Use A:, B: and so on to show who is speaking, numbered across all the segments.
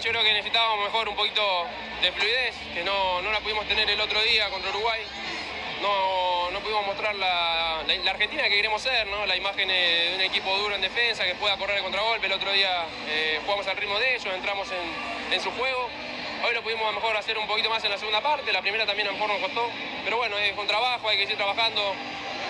A: yo creo que necesitábamos mejor un poquito de fluidez, que no, no la pudimos tener el otro día contra Uruguay. No, no pudimos mostrar la, la- Argentina que queremos ser, ¿no? la imagen de un equipo duro en defensa, que pueda correr el contragolpe. El otro día eh, jugamos al ritmo de ellos, entramos en, en su juego. Hoy lo pudimos a lo mejor hacer un poquito más en la segunda parte, la primera también a lo mejor nos costó. Pero bueno, es con trabajo, hay que seguir trabajando,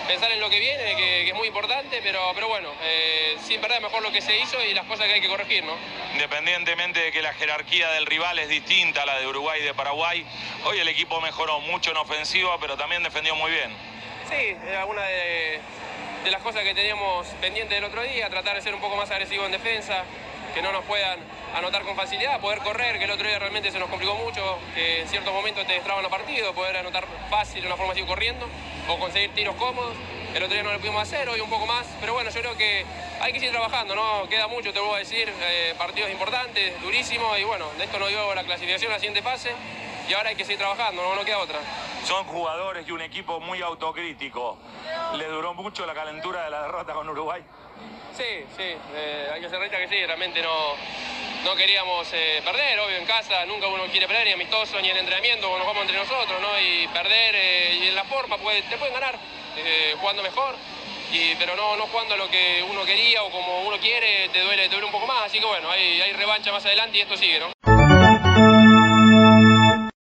A: pensar en lo que viene, que, que es muy importante, pero, pero bueno, eh, sin perder mejor lo que se hizo y las cosas que hay que corregir, ¿no?
B: Independientemente de que la jerarquía del rival es distinta a la de Uruguay y de Paraguay, hoy el equipo mejoró mucho en ofensiva, pero también defendió muy bien.
A: Sí, es alguna de, de las cosas que teníamos pendiente del otro día, tratar de ser un poco más agresivo en defensa, que no nos puedan anotar con facilidad, poder correr, que el otro día realmente se nos complicó mucho, que en ciertos momentos te destraban los partidos, poder anotar fácil de una forma así corriendo o conseguir tiros cómodos. El otro día no lo pudimos hacer, hoy un poco más, pero bueno, yo creo que hay que seguir trabajando, ¿no? Queda mucho, te vuelvo a decir, eh, partidos importantes, durísimos, y bueno, de esto nos dio la clasificación la siguiente fase, y ahora hay que seguir trabajando, no, no queda otra.
B: Son jugadores y un equipo muy autocrítico. ¿Le duró mucho la calentura de la derrota con Uruguay?
A: Sí, sí, eh, hay que ser que sí, realmente no, no queríamos eh, perder, obvio, en casa nunca uno quiere perder, ni amistoso, ni en entrenamiento, cuando nos vamos entre nosotros, ¿no? Y perder, eh, y en la forma, te pueden ganar, eh, jugando mejor, y, pero no, no jugando lo que uno quería o como uno quiere, te duele, te duele un poco más, así que bueno, hay, hay revancha más adelante y esto sigue, ¿no?